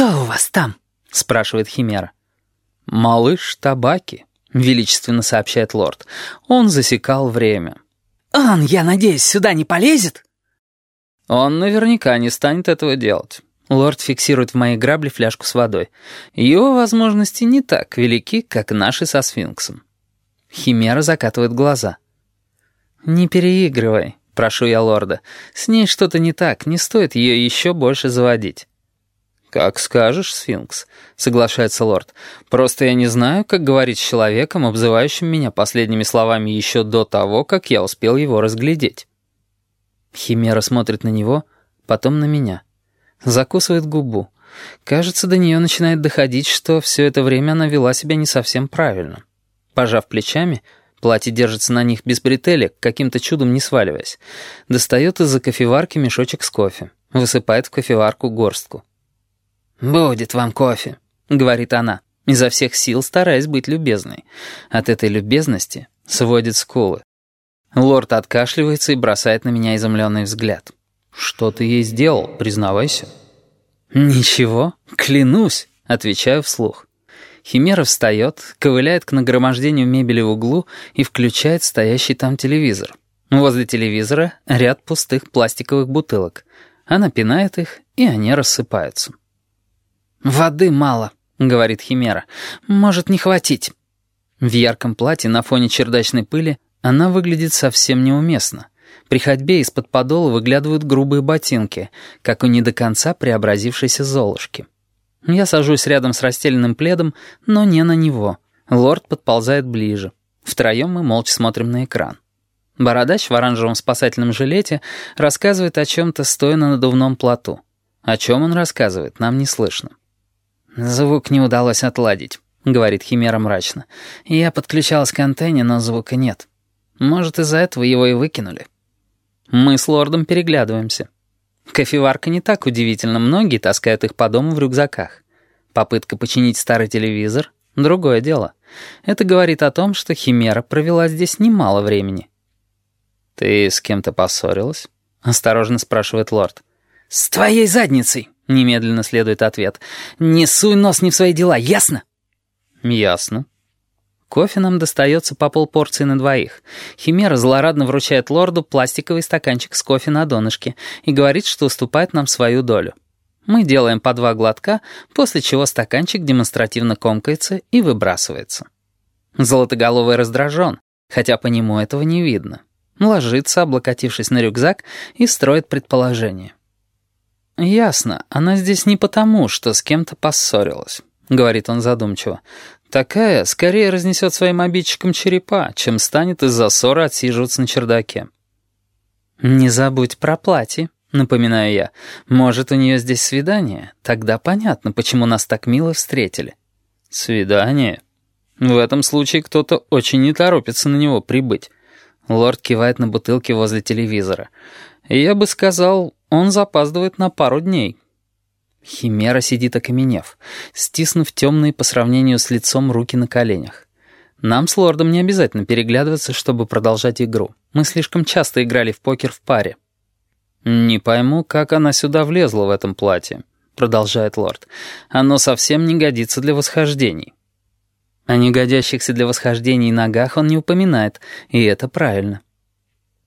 «Кто у вас там?» — спрашивает Химера. «Малыш табаки», — величественно сообщает лорд. Он засекал время. «Он, я надеюсь, сюда не полезет?» Он наверняка не станет этого делать. Лорд фиксирует в моей грабле фляжку с водой. Его возможности не так велики, как наши со сфинксом. Химера закатывает глаза. «Не переигрывай», — прошу я лорда. «С ней что-то не так, не стоит ее еще больше заводить». «Как скажешь, сфинкс», — соглашается лорд. «Просто я не знаю, как говорить с человеком, обзывающим меня последними словами еще до того, как я успел его разглядеть». Химера смотрит на него, потом на меня. Закусывает губу. Кажется, до нее начинает доходить, что все это время она вела себя не совсем правильно. Пожав плечами, платье держится на них без бретелек, каким-то чудом не сваливаясь, достает из-за кофеварки мешочек с кофе, высыпает в кофеварку горстку. «Будет вам кофе», — говорит она, изо всех сил стараясь быть любезной. От этой любезности сводит скулы. Лорд откашливается и бросает на меня изумленный взгляд. «Что ты ей сделал, признавайся?» «Ничего, клянусь», — отвечаю вслух. Химера встает, ковыляет к нагромождению мебели в углу и включает стоящий там телевизор. Возле телевизора ряд пустых пластиковых бутылок. Она пинает их, и они рассыпаются. «Воды мало», — говорит Химера. «Может не хватить». В ярком платье на фоне чердачной пыли она выглядит совсем неуместно. При ходьбе из-под подола выглядывают грубые ботинки, как у не до конца преобразившейся Золушки. Я сажусь рядом с расстеленным пледом, но не на него. Лорд подползает ближе. Втроем мы молча смотрим на экран. Бородач в оранжевом спасательном жилете рассказывает о чем-то, стоя на надувном плоту. О чем он рассказывает, нам не слышно. «Звук не удалось отладить», — говорит Химера мрачно. «Я подключалась к антенне, но звука нет. Может, из-за этого его и выкинули». Мы с лордом переглядываемся. Кофеварка не так удивительно, многие таскают их по дому в рюкзаках. Попытка починить старый телевизор — другое дело. Это говорит о том, что Химера провела здесь немало времени. «Ты с кем-то поссорилась?» — осторожно спрашивает лорд. «С твоей задницей!» Немедленно следует ответ. «Не суй нос не в свои дела, ясно?» «Ясно». Кофе нам достается по полпорции на двоих. Химера злорадно вручает лорду пластиковый стаканчик с кофе на донышке и говорит, что уступает нам свою долю. Мы делаем по два глотка, после чего стаканчик демонстративно комкается и выбрасывается. Золотоголовый раздражен, хотя по нему этого не видно. Ложится, облокотившись на рюкзак, и строит предположение. «Ясно, она здесь не потому, что с кем-то поссорилась», — говорит он задумчиво. «Такая скорее разнесет своим обидчикам черепа, чем станет из-за ссоры отсиживаться на чердаке». «Не забудь про платье», — напоминаю я. «Может, у нее здесь свидание? Тогда понятно, почему нас так мило встретили». «Свидание? В этом случае кто-то очень не торопится на него прибыть». Лорд кивает на бутылки возле телевизора. «Я бы сказал, он запаздывает на пару дней». Химера сидит окаменев, стиснув темные по сравнению с лицом руки на коленях. Нам с лордом не обязательно переглядываться, чтобы продолжать игру. Мы слишком часто играли в покер в паре. «Не пойму, как она сюда влезла в этом платье», — продолжает лорд. «Оно совсем не годится для восхождений». О негодящихся для восхождений ногах он не упоминает, и это правильно.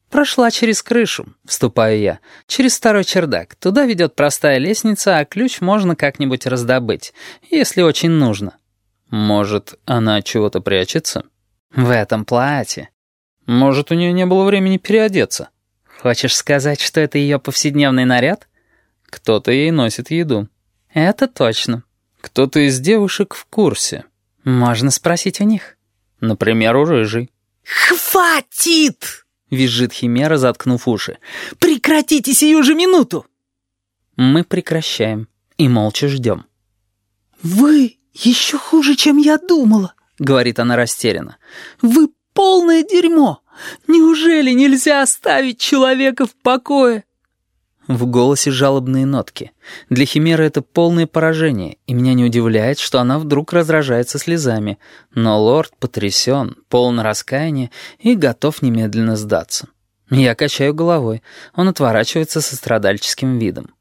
«Прошла через крышу», — вступаю я, — «через второй чердак. Туда ведет простая лестница, а ключ можно как-нибудь раздобыть, если очень нужно». «Может, она чего-то прячется?» «В этом платье». «Может, у нее не было времени переодеться?» «Хочешь сказать, что это ее повседневный наряд?» «Кто-то ей носит еду». «Это точно». «Кто-то из девушек в курсе». «Можно спросить у них». «Например, у рыжей». «Хватит!» визжит Химера, заткнув уши. «Прекратите сию же минуту!» Мы прекращаем и молча ждем. «Вы еще хуже, чем я думала», — говорит она растерянно. «Вы полное дерьмо! Неужели нельзя оставить человека в покое?» В голосе жалобные нотки. Для Химеры это полное поражение, и меня не удивляет, что она вдруг раздражается слезами. Но лорд потрясен, полон раскаяния и готов немедленно сдаться. Я качаю головой. Он отворачивается со страдальческим видом.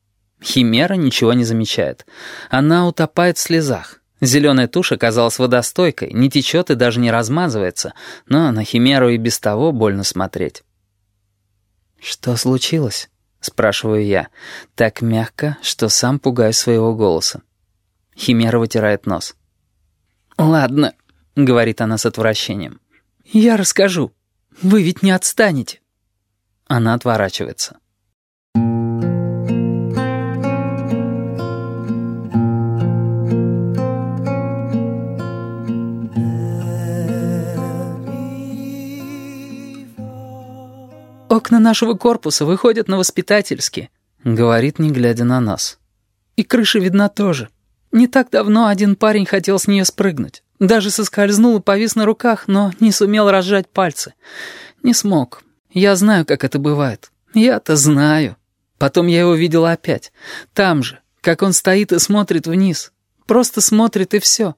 Химера ничего не замечает. Она утопает в слезах. Зеленая тушь оказалась водостойкой, не течет и даже не размазывается, но на Химеру и без того больно смотреть. «Что случилось?» — спрашиваю я, так мягко, что сам пугаюсь своего голоса. Химера вытирает нос. «Ладно», — говорит она с отвращением. «Я расскажу. Вы ведь не отстанете». Она отворачивается. Нашего корпуса выходят на воспитательский», — говорит, не глядя на нас. «И крыша видна тоже. Не так давно один парень хотел с нее спрыгнуть. Даже соскользнул и повис на руках, но не сумел разжать пальцы. Не смог. Я знаю, как это бывает. Я-то знаю. Потом я его видела опять. Там же, как он стоит и смотрит вниз. Просто смотрит и все.